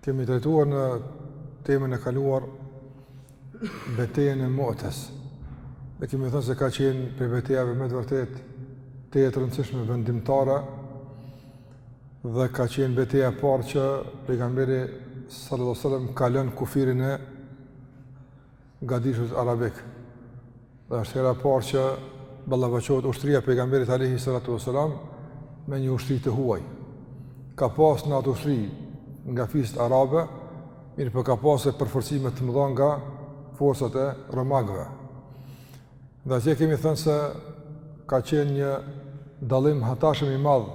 Kemi trajtuar në temën e kaluar betejën e Mu'tes. Dhe kemi thënë se ka qenë prej betejave me të vërtet tejet të rëndësishme vendimtare dhe ka qenë beteja e parë që pejgamberi sallallahu alaihi wasallam kalon kufirin e gadishullit arabik. Dhe është hera e parë që ballafaqohet ushtria e pejgamberit alayhi salatu wasalam me një ushtri të huaj. Ka pas në atë ushtri nga fiset arabe, mirëpo ka pas e përforcime të mëdha nga forcat e romakëve. Dhe atje kemi thënë se ka qenë një dallim hatashëm i madh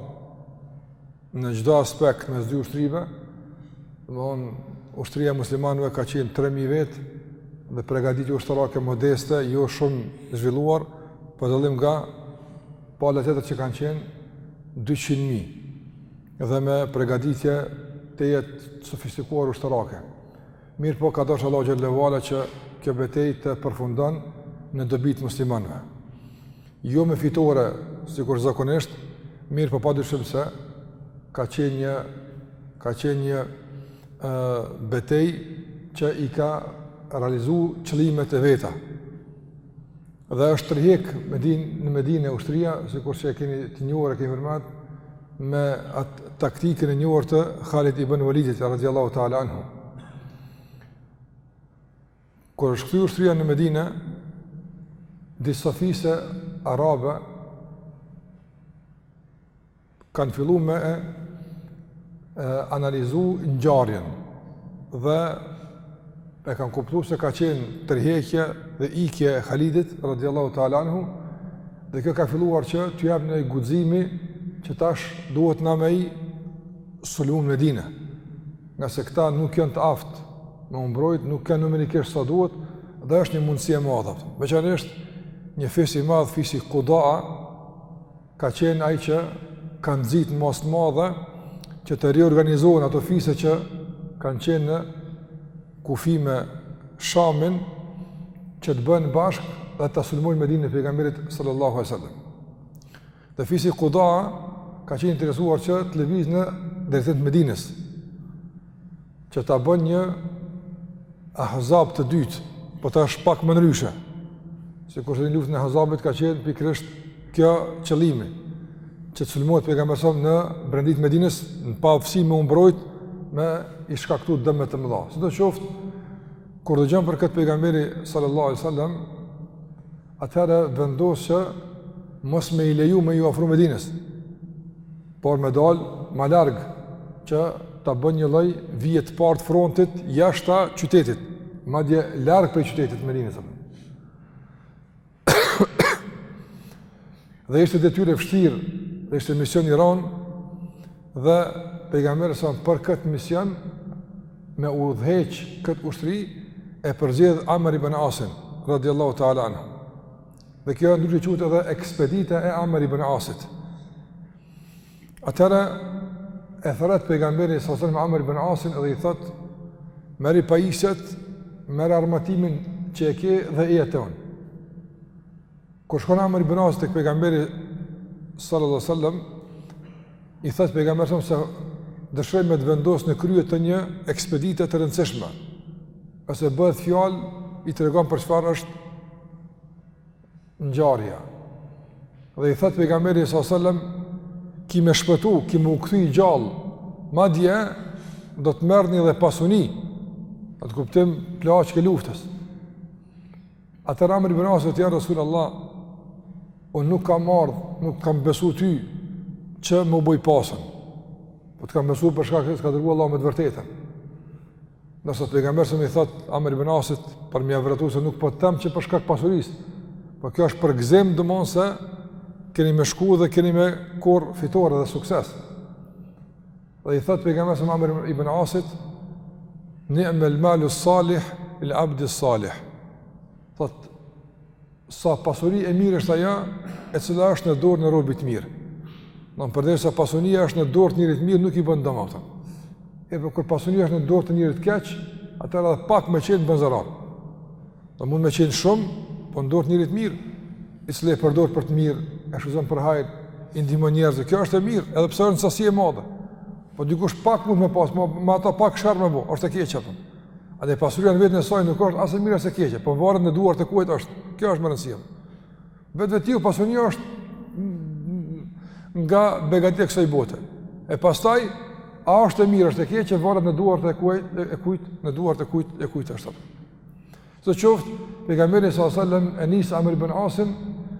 Në çdo aspekt mes dy ushtrive, domthon ushtria e muslimanëve ka qenë 3000 vetë dhe përgatitje ushtarake modeste, jo shumë e zhvilluar, për dallim nga pala tjetër që kanë qenë 200 mijë dhe me përgatitje tejet të sofistikuar ushtarake. Mirëpo ka dashur Allahu xhelle ue ala që kjo betejë të përfundon në dobi të muslimanëve. Jo me fitore, sikur zakonisht, mirëpo pa dyshim se ka qenë një, ka qenë një e, betejë që i ka realizu qëllimet e veta. Dhe është tërhek Medin, në Medine ushtria, sikur që e kemi të njohur, e kemi përmend, me atë taktikën e njohur të Khalid ibn Validit, radiallahu ta'ala anhu. Kur është kthyer ushtria në Medinë, disa fise arabe kanë fillu me e, e analizu ngjarjen dhe e kanë kuptu se ka qenë tërheqje dhe ikje e Khalidit radhiyallahu ta'ala anhu dhe kjo ka filluar që t'u jap një guxim që tash duhet na me e sulmu Medinën. ngase këta nuk janë të aftë me u mbrojt, nuk kanë numerikisht sa duhet, dhe është një mundësi e madhe. Veçanërisht një fis i madh, fisi Qudaa, ka qenë ai që ka nxit në masë të madhe që të riorganizohen ato fise që kanë qenë në kufi me Shamin që të bëhen bashkë dhe ta sulmojnë Medinën e pejgamberit sallallahu alaihi wasallam. Dhe fisi Qudaa ka qenë i interesuar që të lëviz në drejtim të Medinës, që ta bën një ahzab të dytë, po tash pak më ndryshe, sikurse në luftën e ahzabit ka qenë pikërisht kjo qëllimi, që të sulmohet pejgamberi a.s. në brendi të Medinës, në paaftësi me u mbrojt, me i shkaktu dëme të mëdha. Sidoqoftë, kur dëgjon për këtë pejgamberi sallallahu alaihi wasallam, Atëherë vendos që mos me i leju me ju afru Medinës, por me dal ma larg që ta bën një lloj vije të parë të frontit jashtë qytetit, madje larg prej qytetit të Medinës. Dhe ishte detyrë e vështirë, dhe ishte mision i rëndë dhe pejgamberi sa për këtë mision me udhëheq këtë ushtri e përzgjedh Amr ibn Asin, radiallahu ta'ala anhu. Dhe kjo ndryshe quhet edhe ekspedita e Amr ibn Asit. Atëra e thërret pejgamberi s.a.s. Amr ibn Asin edhe i thotë, merri pajisjet, merre armatimin që e ke dhe eja te unë. Kur shkon Amr ibn Asi tek pejgamberi sallallahu alaihi wasallam, i thotë pejgamberi se dëshiroj me të vendos në krye të një ekspedite të rëndësishme. Ose bëhet fjalë i tregon për çfarë është ngjarja. Dhe i thotë pejgamberi sallallahu alaihi wasallam, "Ki me shpëtu, ki me u kthy i gjallë. Madje do të merrni edhe pasuni." Në atë kuptim plaçkë e luftës. Atër Amr ibn Asi tha ja Resulallah, unë nuk kam ardhë, nuk të kam besu ty që me u bo i pasun. Po të kam besu për shkak që të ka dërgu Allahu me të vërtetën. Ndërsa pejgamberi i thotë Amr ibn Asit për me ia vërtetu se nuk po të them që për shkak të pasurisë. Po kjo është përgëzim domethënë se keni me shku dhe keni me korr fitore dhe sukses. Dhe i thot pejgamberi sa Amr ibn Asit, "Ni'ma al-malu salih lil abdi salih." Thot sa pasuri e mirë është ajo e cila është në dorën e robit të mirë. Do të thotë përderisa pasunia është në dorë të njeriut të mirë nuk i bën dëm atë. E po kur pasunia është në dorë të njeriut të keq, atëra edhe pak me qenë bën zarar. Mund me qenë shumë, po në dorë të njeriut të mirë, i cili e përdor për të mirë, e shfrytëzon për hajr, i ndihmon njerëzit, kjo është e mirë, edhe pse është sasi e madhe. Po dikush pak mund me pasë, ma, me atë pak sherr me bo, është e keqe atëherë. Edhe pasuria në veten e saj nuk është as e mirë as e keqe, po varet në duart e kujt është, kjo është me rëndësi. Vetvetiu, pasuria është nga begatitë e kësaj bote. E pastaj, a është e mirë, është e keqe, varet në duart e kujt, e kujt, në duart e kujt, e kujt është atëherë. Sidoqoftë, pejgamberi sa sallam e nis Amr ibn Asin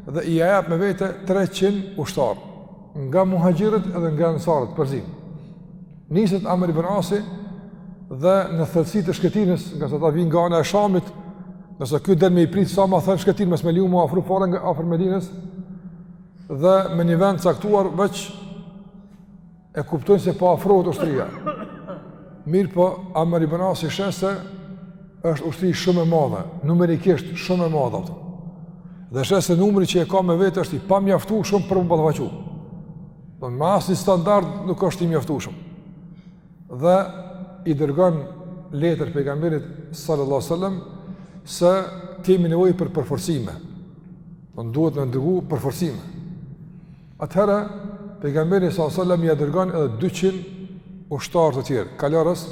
dhe ia jap me vete 300 ushtarë, nga muhaxhirët edhe nga ensarët përzi. Niset Amr ibn Asi dhe në thellësi të shkretinës, ngase ata vijnë nga ana e shamit, ndërsa ky del me i pritë sa ma thellë në shkretinë, mos me i leju m'u afru fare nga afër Medinës, dhe në një vend të caktuar veç E kuptojnë se po afrohet ushtria. Mirëpo, Amr ibn As i sheh se është ushtri shumë e madhe, numerikisht shumë e madhe ato. Dhe sheh se numri që e ka me vete është i pamjaftueshëm për m'u ballafaqu. Don me asnjë standard nuk është i mjaftueshëm. Dhe i dërgon letër pejgamberit sallallahu alajhi wasallam se kemi nevojë për përforcime. Don duhet me dërgu përforcime. Atëherë, pejgamberi sa sallam ia dërgon edhe 200 ushtarë të tjerë, kalorës,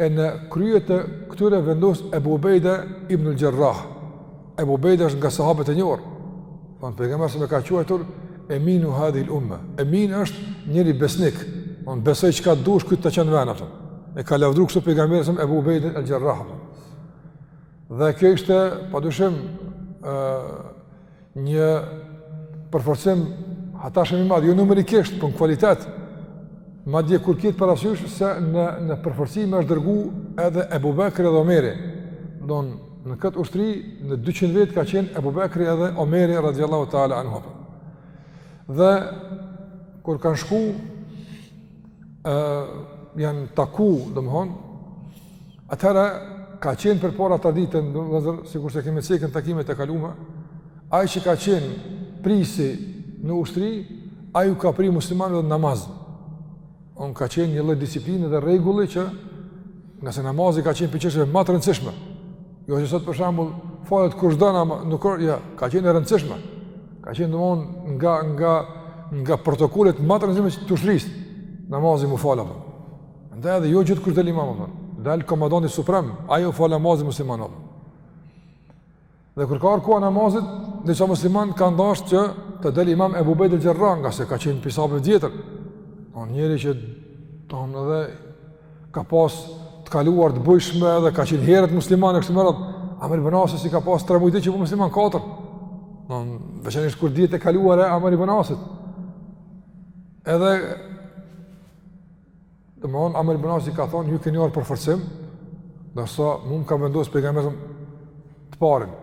e në krye të këtyre vendos Ebu Ubejde ibn al-Jarrah. Ebu Ubejde është nga sahabët e njohur. Don pejgamberi sa sallam e ka quajtur Eminu hadhi al-umma. Emin është njeri besnik. Don besoj çka dush ky ta çon n'vend atë. E ka lavdëru kështu pejgamberi sa Ebu Ubejden al-Jarrah. Dhe kjo ishte padyshim ë Një përforcim ata shumë i madh, jo numerikisht, por në kualitet. Madje kur kihet parasysh se në në përforcim është dërgu edhe Ebu Bekri dhe Omeri. Don në këtë ushtri në 200 vetë ka qenë Ebu Bekri edhe Omeri radhiyallahu taala anhu. Dhe kur kanë shku ë janë taku, domthon Atëherë, ka qenë përpara traditë, vëllezër, sikurse kemi cekë në takimet e kalume, ai që ka qenë prijësi në ushtri, ai iu ka pri muslimanëve edhe n'namaz. Don ka qenë një lloj disipline dhe rregulli që ngase namazi ka qenë prej çështjeve ma të rëndësishme. Jo që sot për shembull, falet kushdo namaz, nuk ka, jo, ka qenë e rëndësishme. Ka qenë domethënë nga, nga, nga protokollet ma të rëndësishme të ushtrisë, namazi m'u falë. Ndaj edhe jo gjithkush del imam, ka dalë komandanti suprem, ai ua fal namazin muslimanëve. Dhe kur ka ardhë koha namazit, dhe që muslimanët kanë dasht që të del imam Ebu Ubejde al-Jarrah, ngase ka qenë prej sahabëve t'vjetër. Një njeri që domethënë edhe ka pas të kaluar të bujshme dhe ka qenë herët musliman e kështu me radhë, Amr ibn Asi s'i ka pas tre muj që u bo musliman katër. Veçanërisht kur dihet e kaluara e Amr ibn Asit. Edhe Domethënë, Amr ibn Asi ka thonë, ju keni ardhë përforcim, ndërsa mu më ka vendosë pejgamberi të parin.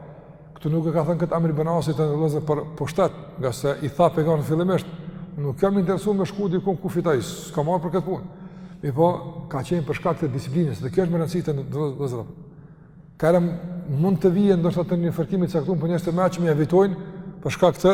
Këtu nuk e ka thonë këtë Amr ibn Asi vëllezër për pushtet, ngase i tha pejgamberit fillimisht, nuk kam interesu me shku dikun ku fitoj, s'kam ardhë për këtë punë. Mirëpo, ka qenë për shkak të disiplinës, dhe kjo është me rëndësi vëllezër. Ka mund të vijë ndoshta te një fërkim i caktuar, por njështë të meqëm evitojnë, për shkak të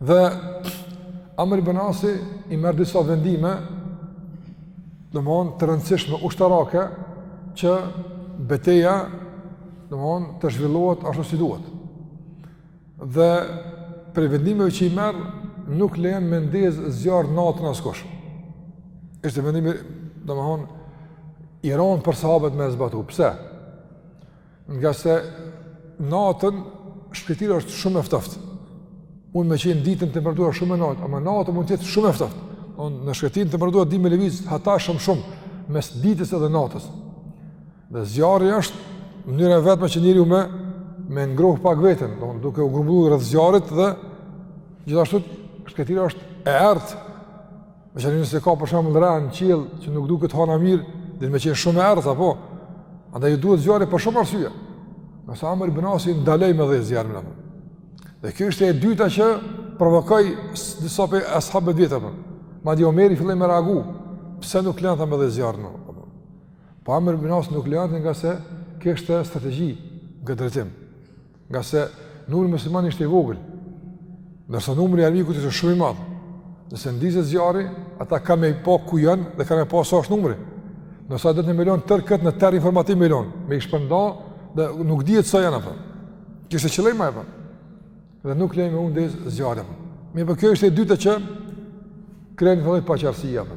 Dhe Amr ibn Asi i merr disa vendime, domthon të rëndësishme ushtarake që beteja domthon të zhvillohet ashtu si duhet. Dhe prej vendimeve që i merr nuk lejon me ndez zjarr natën askush. Ishte vendimi domthon i rëndë për sahabët me e zbatu. Pse? Ngase natën shkretira është shumë e ftoft. Mund me qenë ditën temperatura shumë e lartë, ama natën mund të jetë shumë e ftoft. Domthon në shkretinë temperatura di me lëviz hata shumë shumë mes ditës edhe natës. Dhe zjarri është mënyra e vetme që njeriu mun me ngroh pak veten, domthon duke u grumbulluar rreth zjarrit dhe gjithashtu shkretira është e errët. Me qenë nëse ka për shembull re në qiell që nuk duket hana mirë, mun me qenë shumë e errët apo. Andaj ju duhet zjarri për shumë arsye. Ndërsa Amr ibn Asi ndaloi me dhez zjarrin apo. Dhe kjo ishte e dyta që provokoi disa prej ashabëvet apo. Madje Omeri filloi me reagu, pse nuk len tash me dhez zjarrin apo. Po Amr ibn Asi nuk len ngase kishte strategji në këtë drejtim. Ngase numri i muslimanëve ishte i vogël, ndërsa numri i armikut ishte shumë i madh. Nëse ndizet zjarri, ata ka me pa ku janë dhe ka me pa sa është numri. Ndërsa deshti me i lon terr këta, në terr informativ me i lon, me i shpërnda dhe nuk dihet sa janë, apo. Ky ishte qëllimi apo. Dhe nuk lejon me u ndez zjarri. Mirëpo kjo ishte e dyta që Krijoi, filloi pakënaqësia apo.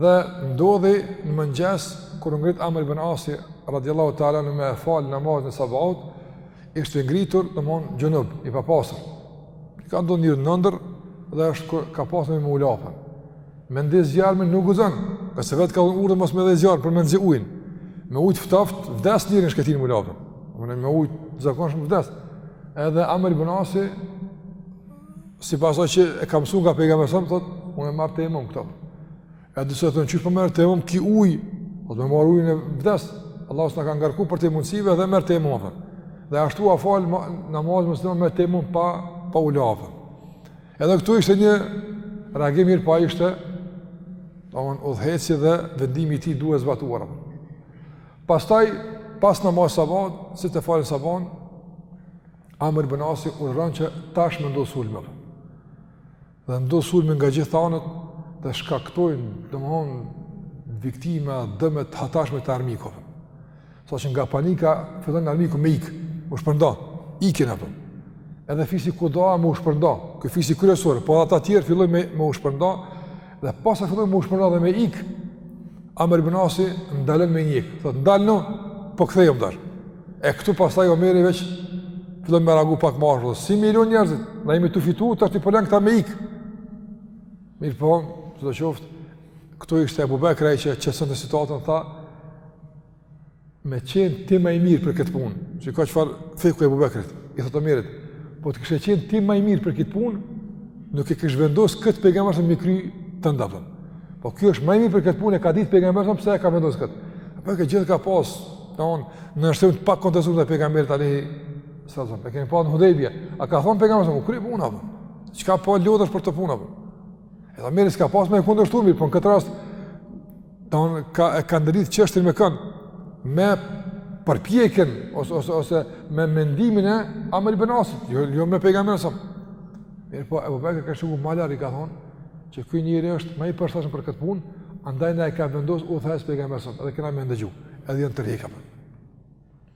Dhe ndodhi në mëngjes kur u ngrit Amr ibn Asi radhiyallahu ta'ala anhu me fal namazin e sabahut, ishte ngritur domthon xhunub i papastër. Ka ndodhë në ëndërr dhe s'ka pasë me u la apo. Me ndez zjarmin nuk guxon, pse vet ka urdhëru mos me ndez zjarr për me nxe ujin. Me ujë të ftoft vdes njeri në shkretinë me u la apo. Edhe me ujë të zakonshëm vdes. Edhe Amr ibn Asi Si pas o që e kam su nga pejga me sëmë, thot, unë e marrë të imam këta. E dësë e të në qysh për po mërë të imam, ki uj, o të me marrë ujnë e vdes, Allah së në ka ngarku për të mundësive dhe mërë të imam, thot. Dhe ashtu a falë ma, namaz më sëmë me të imam pa, pa u lafë. Edhe këtu ishte një reagim mirë pa ishte, ta unë udheci dhe vendimi ti duhe zbatuar. Pastaj, pas namaz sabat, si të falë sabat, Amr ibn Asi urdhëron që tash me ndodh sulme. Dhe ndodh sulme nga gjithë anët dhe shkaktojnë, domthonë, viktima, dëme të hatashme të armikove. Sa që nga panika, fillon armiku me ikë, me u shpërnda, ikin ato. Edhe fisi Kudaa me u shpërnda, ky fisi kryesore, po ata tjerë fillojnë me, me u shpërnda, Dhe pasi filloi m'u shpërnda dhe me ik, Amr ibn Asi ndalon me i ndjek, thot, ndalnu, po kthehem dar. E këtu pastaj Omeri veç filloi me reagu pak ma ashpër, si me i lon njerëzit, na jemi tu fitu, tash ti po i len këta me ik. Mirëpo, sido qoftë, këtu ishte Ebu Bekri ai që qetësonte situatën, tha, me qenë ti më i mirë për këtë punë, çka, çfarë fikhu i Ebu Bekrit, i thotë Omerit, po të kishe qenë ti më i mirë për këtë punë, nuk e kish vendosë këtë pejgamberi alejhi selam në krye të ndafëm. Po ky është më i mirë për këtë punë, e ka ditë pejgamberi alejhi selam pse e ka vendosë këtë. Ebu Bekri gjithë ka pasë, domethonë, nënshtrim të pakontestuar ndaj pejgamberit alejhi selam, e kemi pasë në Hudejbije, a ka thonë pejgamberi alejhi selam, u kry puna, apo. Çka po lodhesh për këtë punë, apo. Edhe Omeri s'ka pasë me e kundërshtu, mirëpo në këtë rast, Domethonë e ka ndërlidh çështjen me kën me përpjekën ose ose ose me mendimin e Amr ibn Asit, jo jo me pejgamberin alejhi selam. Mirëpo Ebu Bekri ka shiku ma larg i ka thon që ky njeri është më i përshtatshëm për këtë punë, andaj na e ka vendosur udhëheqës pejgamberi alejhi selam edhe kena me ndëgju, edhe janë tërhekë.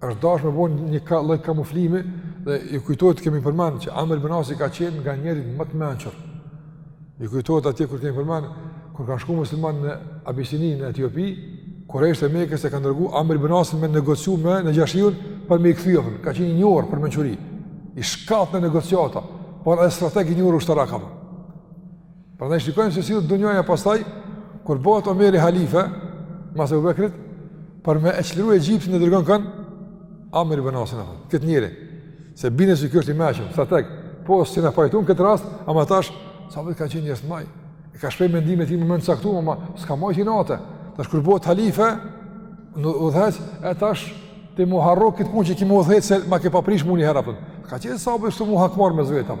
Është dashur me bën një lloj kamuflimi dhe ju kujtohet kemi përmend që Amr ibn Asi ka qenë nga njerëzit më të mençur. Ju kujtohet atje kur kemi përmend kur kanë shkuar muslimanët në Abisini në Etiopi, kurejshët e Mekës e kanë dërguar Amr ibn Asin me negociu me Nexhashiun për me i kthy. Ka qenë i njohur për mençuri. I shkathët në negociata, por edhe strateg i njohur ushtarak apo. Pra ne shikojmë se si dunjaja pastaj, kur bëhet Omeri halife, mas Ebu Bekrit, për me e çliru Egjiptin e dërgon kënë, Amr ibn Asin e thotë, këtë njeri, se e din që ky është i mençëm, strateg, po s'ishin pajtu n'këtë rast, ama tash, sa vetë ka qenë njështë maj, e ka shpreh mendimin e tij n'moment t'caktum, ama s'ka majt inate, tash kur bëhet halife, udhëheqës, e tash, ti me harru këtë punë që ki me udhëheq, se ma ke pa prish mu një herë, s'kanë qenë sahabët ashtu m'u hakmarr mes veti,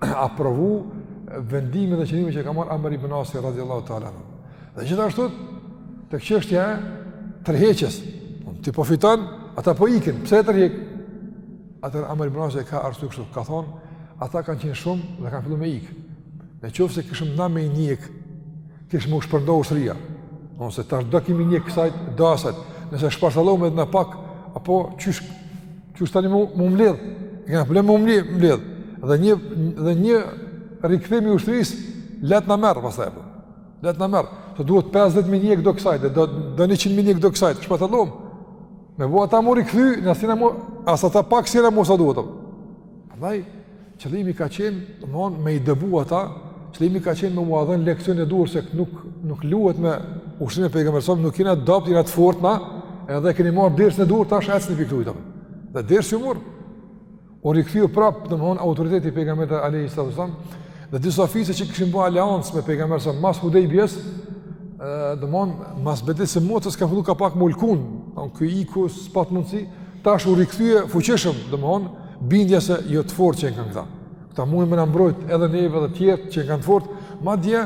aprovu vendimin dhe qëndrimin që ka marrë Amr ibn Asi radhiyallahu ta'ala. Dhe gjithashtu tek çështja e tërheqjes, po ti po fiton, ata po ikin, pse e tërheq? Atëherë Amr ibn Asi e ka arsyetu kështu, ka thonë, ata kanë qenë shumë dhe kanë filluar me ik. Në qoftë se kishim na me i ndjek, kish m'u shpërnda ushtria. Se tash do ki me i ndjek kësajde, do asajde, nëse shpartallohemi edhe ne pak, apo qysh Qysh tani m'u, m'u mledh, e kena problem m'u mledh, dhe një, dhe një rikthim i ushtrisë, leht na merr, pastaj, leht na merr, të duhet 50 me i ndjek do kësajde, dhe do 100 me i ndjek do kësajde, shpartallohemi, me bo ata m'u rikthy, na s'jena mo, as ata pak s'jena mo sa duhet, dhe, Qëllimi ka qenë, do me thonë, me i dëbu ata, qëllimi ka qenë me me ua dhën leksionin e duhur se nuk nuk luhet me ushtrinë e pejgamberit s.a.s. nuk kena dobt, jena t'fort na, edhe keni marr dersin e duhur tash ecni prej këtu. Dhe dersin e morën. U rikthyu prap, domethonë, autoriteti i pejgamberit alejhi salatu wasallam, dhe disa fise që kishin bërë aleancë me pejgamberin s.a.s. mas Hudejbijes, ë, domethonë, mas betejës së Mutës kanë filluar kapak m'u lkun, a, ky iku s'pat mundsi, Tash u rikthye fuqishëm, domthon bindja se jo të fortë qenkan këta. Këta mujn me na mbrojt edhe neve dhe të tjerët qenkan të fortë, madje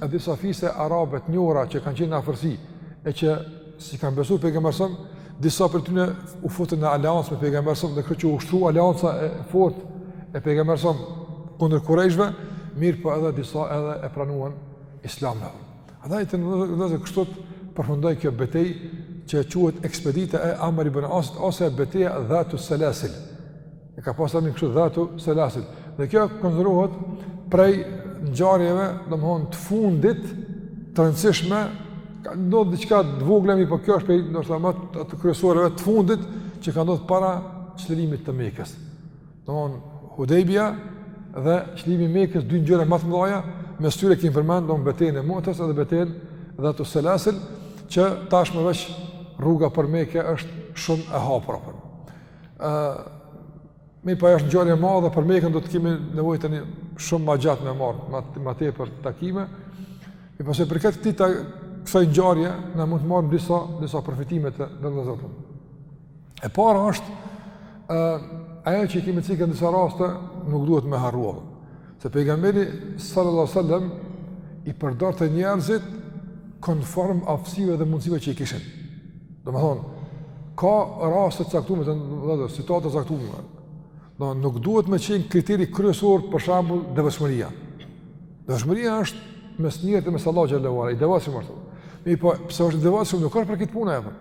edhe disa fise arabe të njohura që kanë qenë në afërsi e që s'i kanë besu pejgamberit, disa prej tyre u futën në aleancë me pejgamberin dhe kjo që u shtri aleanca e fortë e pejgamberit kundër kurejshëve, mirëpo edhe disa edhe e pranuan islamin. Andaj të nderuar vëllezër kështu përfundoi kjo betejë që quhet ekspedita e Amr ibn Asit ose beteja dhatu selasil. E ka pas emrin kështu dhatu selasil. Dhe kjo konsiderohet prej ngjarjeve, domthon të fundit të rëndësishme, kanë ndodhur diçka të vogla imi, por kjo është prej ndoshta më kryesoreve të fundit që ka ndodhur para çlirimit të Mekës. Don Hudejbia dhe çlirimi i Mekës dy ngjarje më të mëdha, mes tyre kemi përmend don betejën e Mutës edhe betejën dhatu selasil që tashmë veç rruga për Mekë është shumë e hapur apo. Ë meqë është ngjarja e madhe për Mekën do të kemi nevojë tani shumë më gjatë me marr, më më tepër takime. E pasi prej këtij, ti kësaj ngjarje na mund të marrim disa disa përfitime të nderuar vëllezër. E para është ë ajo që kemi cek në disa raste nuk duhet me harru. Se pejgamberi sallallahu alajhi wasallam i përdorte njerëzit konform aftësive dhe mundësive që i kishin. Domthon ka raste të caktuara, domethënë situata të caktuara. Do nuk duhet me qenë kriteri kryesor për shembull devotshmëria. Devotshmëria është mes njeriut dhe mes Allahut xhelle ve ala, i devotshëm është. Mirëpo pse është devotshëm nuk është për këtë punë apo?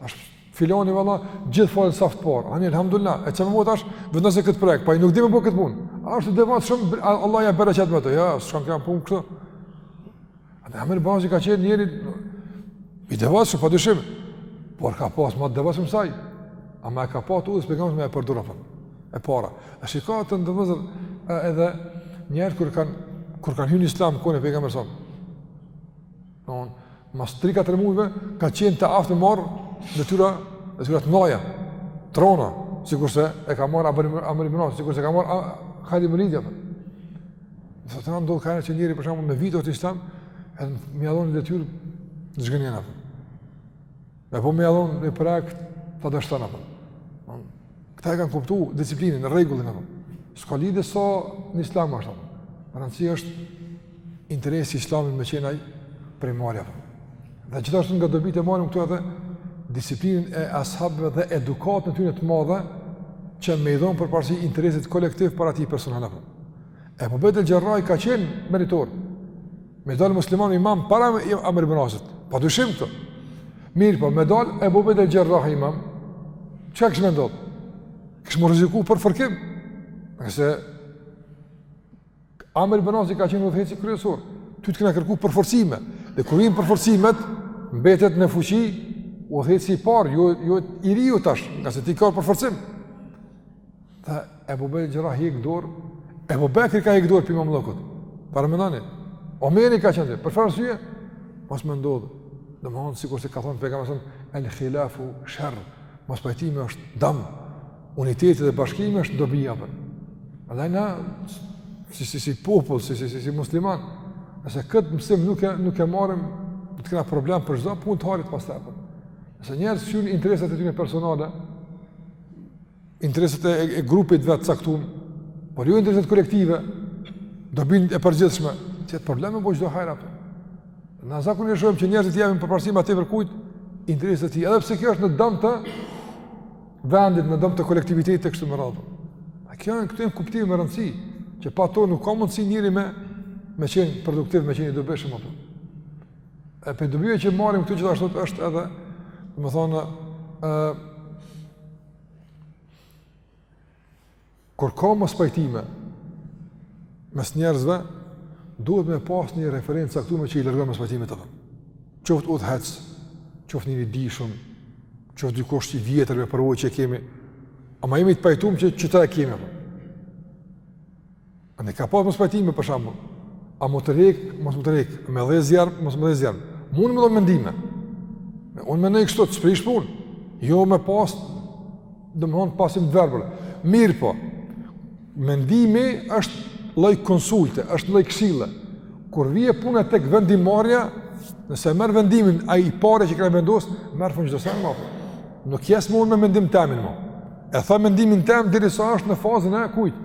Tash filani valla gjithë fal saf të parë. Ani alhamdulillah. E çmojmë, tash vetëm se këtë projekt, po nuk di me bo këtë punë. A është i devotshëm Allah ja bereqetoftë. Ja, s'ka ka punë këtu. Edhe Amr ibn Asi ka qenë njeri i devotshëm pa dyshim. Por ka pas më të devotshëm se ai. Ama ka pas ku pejgamberi me e përdor apo. E para. A shikoni të nderuar vëllezër edhe njëherë kur kanë kur kanë hyrë në Islam kur ne pejgamberi s.a.s.. Don, mas 3-4 muajve kanë qenë të aftë me marr detyra, detyra të mëdha. Trona, sikurse e ka marr Amri Amr ibn sikurse e ka marr Khalid ibn Velidi, a. Sot ndodh nganjëherë që njeri për shembull me vite është n'Islam, edhe me ia dhon një detyrë të zhgënjen, a. Me po me ia dhon n'prak ta dështon apo. Këta e kanë kuptu disiplinën, rregullin apo. S'ka lidhje sa në islam është apo. Me rëndësi është interesi i islamit me qenë ai primarja apo. Dhe gjithashtu nga dobitë e marrim këtu edhe disiplinën e ashabëve dhe edukatën e tyne të madhe që me i dhonë përparësi interesit kolektiv para atij personal apo. Ebu Ubejde el-Xherrah ka qenë meritor. Me dalë musliman imam para Amr ibn Asit. Pa dyshim këto. Mirëpo, me dalë Ebu Ubejde el-Xherrah imam. Çka kish me ndodhë? Kish m'u rreziku për fërkim. Se Amr ibn Asi ka qenë udhëheqësi kryesor. Ty të kena kërku përforcime. Dhe kur vijnë përforcimet, mbetet në fuqi, udhëheqësi i parë, jo, jo, i riu tash, ngase ti ka përforcim. Tha, Ebu Ubejde Xherrahi e ka dorë, Ebu Bekri ka hjek dorë për imam lëkut. Parë më nani, Omeri ka qenë aty, për çfarë arsye, mos me ndodhë. Domethonë sikurse ka thonë pejgamberi a.s., el khilafu sherr, mospajtimi është dam, uniteti dhe bashkimi është dobi apo. Edhe na, si, si, si popull, si, si, si, si musliman, nëse këtë mësim nuk e, nuk e marrim, kena problem për çdo punë të hajrit pastaj apo. Nëse njerëzit shohin interesat e tyre personale, interesat e, e grupit vet të caktum, por jo interesat kolektive, dobinë e përgjithshme, qet probleme për çdo hajr apo. Na zakonisht e shohim që njerëzit i japin përparsi matë veç kujt, interesat e tij, edhe pse kjo është në dëm të vendit, në dëm të kolektivitetit e kështu me radhë. A këto janë kuptime me rëndësi, që pa to nuk ka mundësi njeri me, me qenë produktiv, me qenë i dobeshëm apo. E prej dobive që marrim këtu gjithashtu është edhe, domethonë, e, kur ka mospajtime mes njerëzve, duhet me pas një referencë e caktume që i largon mospajtimet tona. Qoftë udhëheqës, qoftë njeri i dijshëm, qoftë dikush i vjetër me përvojë që e kemi, ama jemi të pajtumë që atë e kemi. A ne ka pas mospajtime për shembull. A me ndjek, mos me ndjek, me dhez zjarr, mos me dhez zjarr. Mun me dhonë mendime. Unë mendoj kështu, s'prish punë. Jo me pas, domethonë pasim të verbër. Mirëpo, mendimi është lloj konsulte, është lloj këshille. Kur vjen puna tek vendimmarrja, nëse e merr vendimin, ai i pari që ka vendos, merr fund gjithë sen, ma apo. Nuk jes më unë me mendim temin, ma. E thom mendimin tem, deri sa është në fazën e kujtë.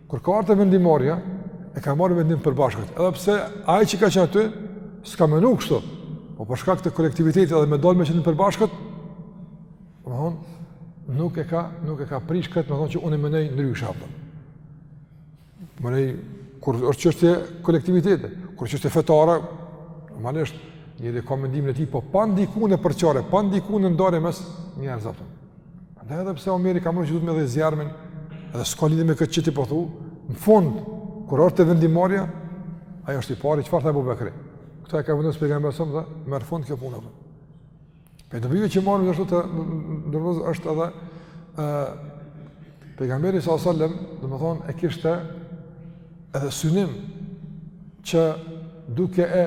Kur ka ardhur vendimmarrja, e ka marrë vendim përbashkët, edhe pse ai që ka qenë aty s'ka menu kështu, po për shkak të kolektivitetit edhe me dalë me qëndrim përbashkët, domthon nuk e ka nuk e ka prish këtë, domthon që unë menoj ndryshe apo. Menoj kur është çështje kolektivitete, kur çështje fetare, normalisht njeri ka mendimin e tij, po pa ndikun në përçarje, pa ndikun në ndarje mes njerëzve. Dhe edhe pse Omeri ka menu që duhet me ndez zjarrmin, edhe s'ka lidi me këtë që ti po thu, në fund, kur erdh te vendimmarrja, ai është i pari, çfarë tha Ebu Bekri? Këtë e ka vendos Pejgamberi sa sallem dhe merr fund kjo punë. Po dobia që marrim në të normal është edhe e, pejgamberi sa sallem, domethonë, e kishte edhe synim që duke e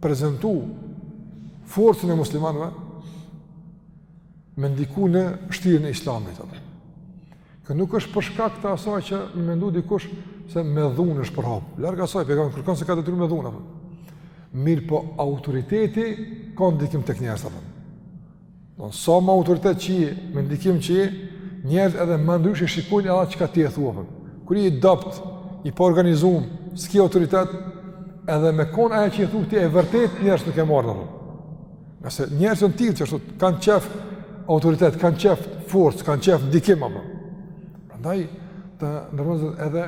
prezentu forcën e muslimanëve, me ndiku në shtrirjen e islamit. Atë. Kjo nuk është për shkak të asaj që me mendu dikush se me dhunë është përhap. Larg asaj, Pejgamberi kërkan s'e ka detyru me dhunë. Atë. Mirëpo autoriteti ka ndikim tek njerëz. Atë. Në në sa më autoritet që je, me ndikim që je, njerëzt edhe më ndryshe e shikojnë atë çka ti e thua. Kur i dobët, i paorganizum, s'ki autoritet, edhe me kon aja që e thua ti e vërtet njerës nuk e marrin. Atë. Se njerëzit janë të tillë që ashtu kanë qejf autoritet, kanë qejf forcë, kanë qejf ndikim apo. Prandaj sidomos edhe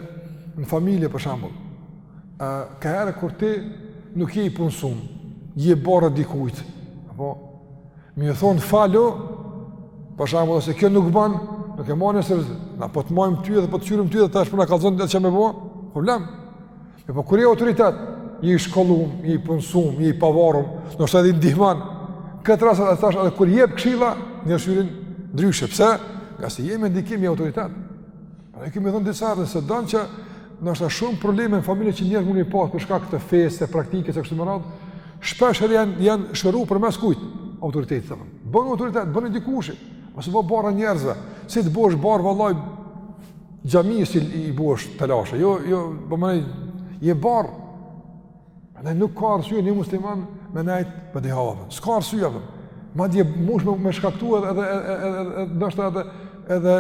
në familje për shembull. Ë kaherë kur ti nuk je i punsum, je barrë dikujt, apo me i thon falu, për shembull se kjo nuk bën, nuk e marrin se na po të majmë ty dhe po të qyrim ty dhe tash po na kallzon ti çka me bo, problem. E po kur je autoritet, je i shkollum, je i punsum, je i pavarum, ndoshta edhe i ndihman, këtë rast atë tash edhe kur jep këshila, e kqyrin ndryshe, pse? Ngase je me ndikim, je autoritet. Pra e kemi thënë disa herë, se domethonë që ndoshta shumë probleme në familje që njeri mund i pasë, për shkak të fesë, të praktikës e kështu me radhë, shpesh edhe janë, janë shëru përmes kujt, autoritet, të themi. Bënu autoritet, bënu dikushi, mos u bën barrë njerëzve, si të bohesh barrë vëllait, Xhamisë si i bosh telashe, jo, jo, po menoj je barr. Menoj nuk ka arsye një musliman me nejt badihava. S'ka arsye apo. Madje munesh me shkaktuar edhe edhe edhe ndoshta edhe edhe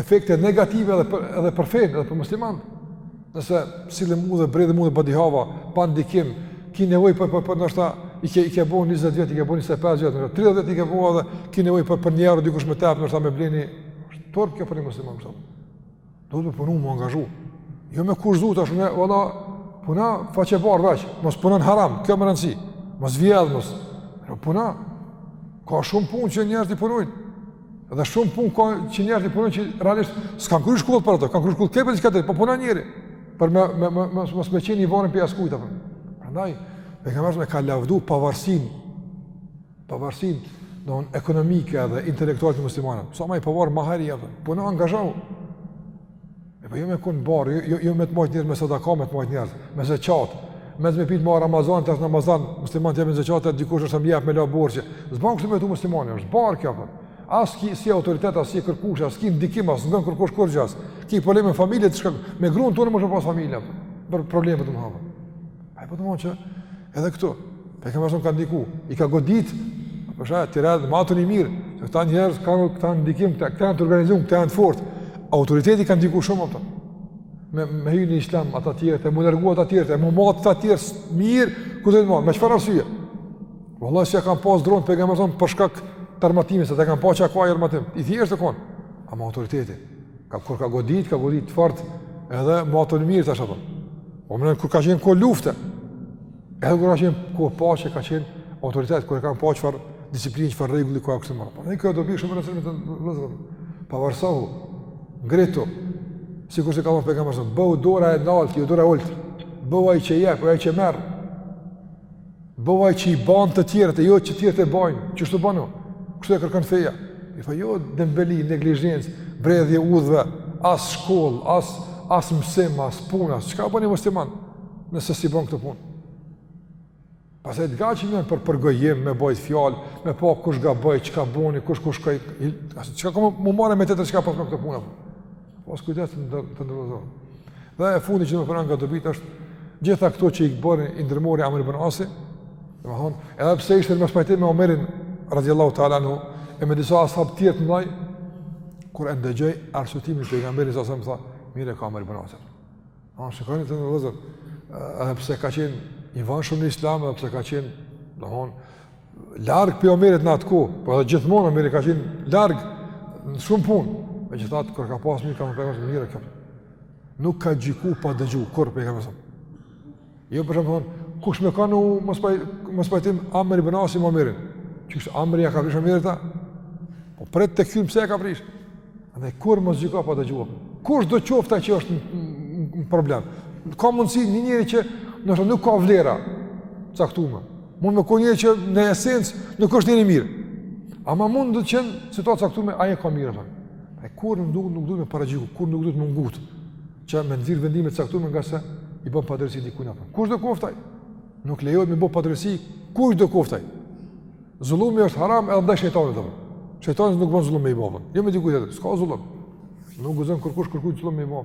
efekte negative edhe për edhe për fenë edhe për muslimanët. Nëse sillem unë dhe bredhi unë dhe badihava, pa ndikim, ki nevoj për për për ndoshta i ke, i ke bo 20 vjetë, i ke bo 25 vjetë, ndoshta 30 vjetë i ke bo dhe ki nevoj për për një euro, dikush me të jep, ndoshta me ble ni, është turp kjo për një musliman, domethonë duhet punu, me u angazhu, jo me kursu tash, shumë ne, valla, puna faqe bardhë veç, mos punën haram, kjo me rëndësi, mos vjedhë, mos, puna, ka shumë punë që njerëzt i punujnë, Dhe shumë punë ka që njerëzit punojnë që realisht s'kan kryer shkollë për ato, kanë kryer shkollë për diçka tjetër, po punon njeri për me me me mos mos me qenë i varur prej askujt apo. Prandaj pejgamberi e ka lavdu pavarësinë. Pavarësinë don ekonomike dhe intelektuale të muslimanëve. Sa më i pavarur me qenë apo. Puno angazhohu. E po jo me kon barrë, jo jo, jo me të majt njerëz me sadaka, me të majt njerëz me zeqat. Me të prit me ardh Ramazan, tash Ramazan, muslimanët japin zeqat, dikush është më jap me la borxhe. S'bën kështu me të muslimanë, është barrë kjo apo. As ki si autoritet, as si kërkush, as ki ndikim, as s'ngon kërkush kurgjë. As ki probleme familje çka me gruan tonë më shumë pas familja. Për probleme të mëdha. Ai po të thonë që Edhe këtu, pejgamberi a.s. ka ndiku, i ka godit, apo shë e tjera edhe matën e mirë, që këta njerëz kanë këta ndikim, këta, këta janë të organizum, këta janë të fort, autoriteti ka ndiku shumë, për, me, me hy në islam, ata tjerët, e mu nërgu ata tjerët, e mu matë ata tjerët, mirë, ku të të matë, me çfarë arsye? Vallahi, s'ja kanë pas dronë, pejgamberit a.s. për shkak të armatimit, se s'kanë pas kushedi armatim, i thjeshtë u konë, ama autoriteti, ka, kur ka godit, ka godit fort, edhe matën e mirë, të shë O më kur ka qenë koh lufte, edhe kur ka qenë koh paqe, ka qenë autoritet, kur e kanë pa çfarë disiplinë, çfarë rregulli, ku e kështë marë. Në i kjo dobi shumë e rëndësishme vëllezër, pavarësohu, ngritu, sikurse ka thon pejgamberi a.s., bëhu dora e naltë, jo dora e ultë, bëhu ai që jep, ai që merr. Bëu ai që i banë të tjerët, e jo që tjerët e bajnë, qështu banu, kështu e kërkon feja. I tha, jo, dembeli, neglizhenc, bredhje udhve, as shkoll, as, as mësim, as pun, as çka bani musliman, nëse s'i bon këto punë. Pastaj të gatshëm janë për përgojim, me bajt fjalë, me pa kush gaboj, çka boni, kush kush kaj, çka ka mu marrë me tjetër s'ka pas me këto punë, Pos kujdes të nderuar vllazën. Dhe e fundi që do të përmend nga dobit është gjithë këto që i bëri i ndërmori Amr ibn Asi, domthon, edhe pse ishte në mospajtim me Omerin radhiyallahu ta'ala anhu e me disa ashab të tjerë mëdhaj, kur e ndëgjoi arsyetimin e pejgamberi a.s. tha, mirë ka Amr ibn Asi. Ose shikoni të nderuar vllazën. Edhe pse ka qenë i vonë shumë në Islam, edhe pse ka qenë, domthon, larg prej Omerit në atë kohë, po edhe gjithmonë Omeri ka qenë larg në shumë punë. Megjithatë kur ka pas mirë ka thënë se mirë këtu. Nuk ka gjiku pa dëgju kur pejgamberi. Jo për shembull, kush me kanë mos pa mospajtim Amr ibn Asi me Omerin. Qe kështu Amri ja ka prishë Omerit ta. Po pret të kqyr pse e ka prishë. Andaj kur mos gjiku pa dëgju. Kushdo qoftë që është një problem. Ka mundsi një njeri që ndoshta nuk ka vlera caktume. Mund me kon që në esencë nuk është njeri i mirë. Ama mund të n'atë situatë t'caktume, ai e ka mirë, vetëm. E kurrë nuk duhet nuk duhet me paragjyku, kurrë nuk duhet me u ngut, që me nxirr vendime të caktuara ngase i bën padrejtësi dikujna. Kushdo koft ai. Nuk lejohet me bë padrejtësi, kushdo koft ai. Zullumi është haram edhe ndaj shejtanit apo. Shejtanit nuk bën zullum me i ba. Jo më dikujt tjetër, s'ka zullum. Nuk guxon kërkush kërkujt zullum me i ba.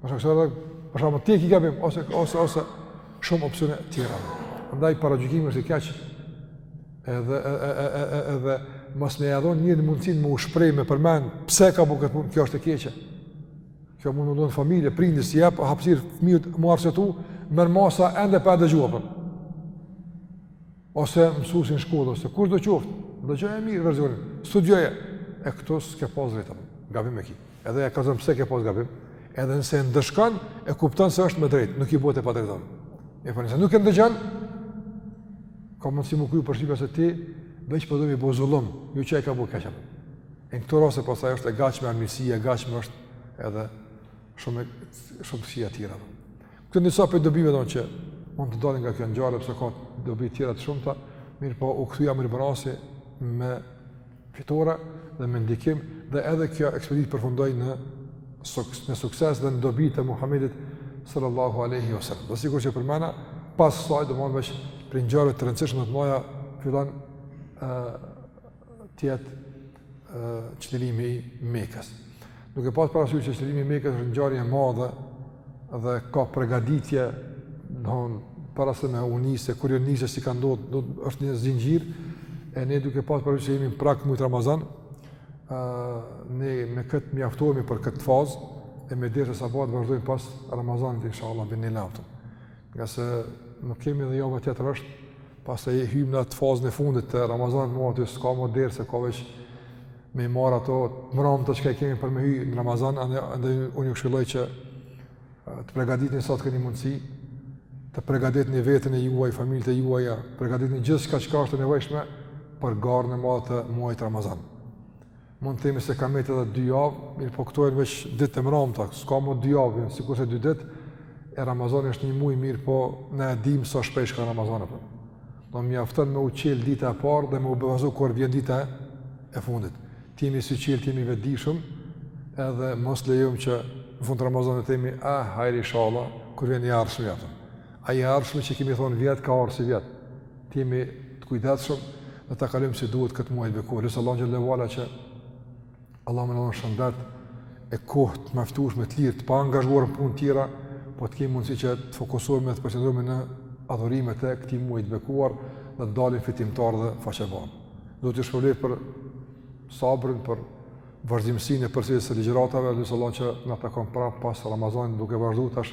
Ose kështu edhe, për shembull, ti e ki gabim, ose, ose, ose, shumë opsione tjera. Andaj, paragjykimi është i keq, edhe, edhe, edhe, edhe, mos me ja dhon njënit mundësinë me u shpreh, me përmend, pse e ka bo këtë punë, kjo është e keqe. Kjo mund ndodh në familje, prindi s'i jep hapsirë fëmijës m'u arsyetu, merr masa, ende pa e ndëgju, apo. ose mësuesi n'shkollë ose kushdo qoftë, dëgjoja mirë versionin. Studioje e thuj s'ke pas drejt apo. Gabim e ki. Edhe e kallxon pse ke pas gabim. Edhe nëse e ndëshkon, e kupton se është me drejt, nuk i bëhet e padrejton. E po nëse nuk e ndëgjon, ka mundësi me kriju përshtypjen se ti veç po do me i bo zullum, jo që ai ka bo keq. Në këto raste pasaj është e gatshme armiqësia, e gatshme është edhe shumë armiqësi të tjera. Këto janë disa prej dobive domethënë që mund të dalin nga kjo ngjarje edhe pse ka dobi të tjera të shumta, mirëpo u kthy Amr ibn Asi me fitore dhe me ndikim dhe edhe kjo ekspeditë përfundoi me sukses dhe në dobi të Muhamedit sallallahu alaihi wasallam. Dhe sikur që përmenda pas saj domethënë veç prej ngjarjeve të rëndësishme të mëdha fillon të jetë, çlirimi i Mekës. Duke pas parasysh që çlirimi i Mekës është ngjarje e madhe dhe ka përgatitje, domethënë para se me u nisë, kur janë nisë si ka ndodhur, do është një zinxhir e ne duke pas parasysh se jemi në prag muajit Ramazan, ë ne me kët mjaftohemi për kët fazë e me derset prapë vazhdojmë pas Ramazanit inshallah biidhnillah ngase nuk kemi edhe java tjetër është Pastaj hymë në atë fazën e fundit të Ramazanit, mo aty s'ka më derse ka veç me i marrë ato të mramtat çka i kemi për me hy në Ramazan, andaj unë ju këshilloj që të pregaditni sa të keni mundësi, të pregaditni veten e juaj, familjet e juaj, të pregaditni gjithçka çka është e nevojshme për garën e madhe të muajit Ramazan. Mund të themi se ka mbetë edhe dy javë, mirëpo këto janë veç ditë të mramta, shkojnë dy javë, sikurse dy ditë. E Ramazani është një muaj, mirëpo na e dimë sa shpejt shkon Ramazani apo. Do mjafton me u çel dita e parë dhe më s'e vëren kur vjen dita e fundit. Të jemi syçel, të jemi t'vetëdijshëm, edhe mos lejojmë që në fund të Ramazanit të themi, ah, hajri inshallah, kur vjen i ardhshmi. Ai i ardhshmi që kemi thonë vjet ka ardhur sivjet. të jemi të kujdesshëm dhe ta kalojmë si duhet këtë muaj t'bekuar. Lusim Allahun xhele ve ala që Allahu me na dhënë shëndet e kohë të mjaftueshme të lirë, të paangazhuar në punë tjera, po të kemi mundësi që të fokusohemi dhe të përqendrohemi në adhurimet e këtij muaji të bekuar dhe të dalim fitimtarë dhe faqebardhë. Zoti ju shpërbleftë për sabrin, për vazhdimësinë e përcjelljes së ligjëratave, lusim Allahun që na takon prapë pas Ramazanit duke vazhdu tash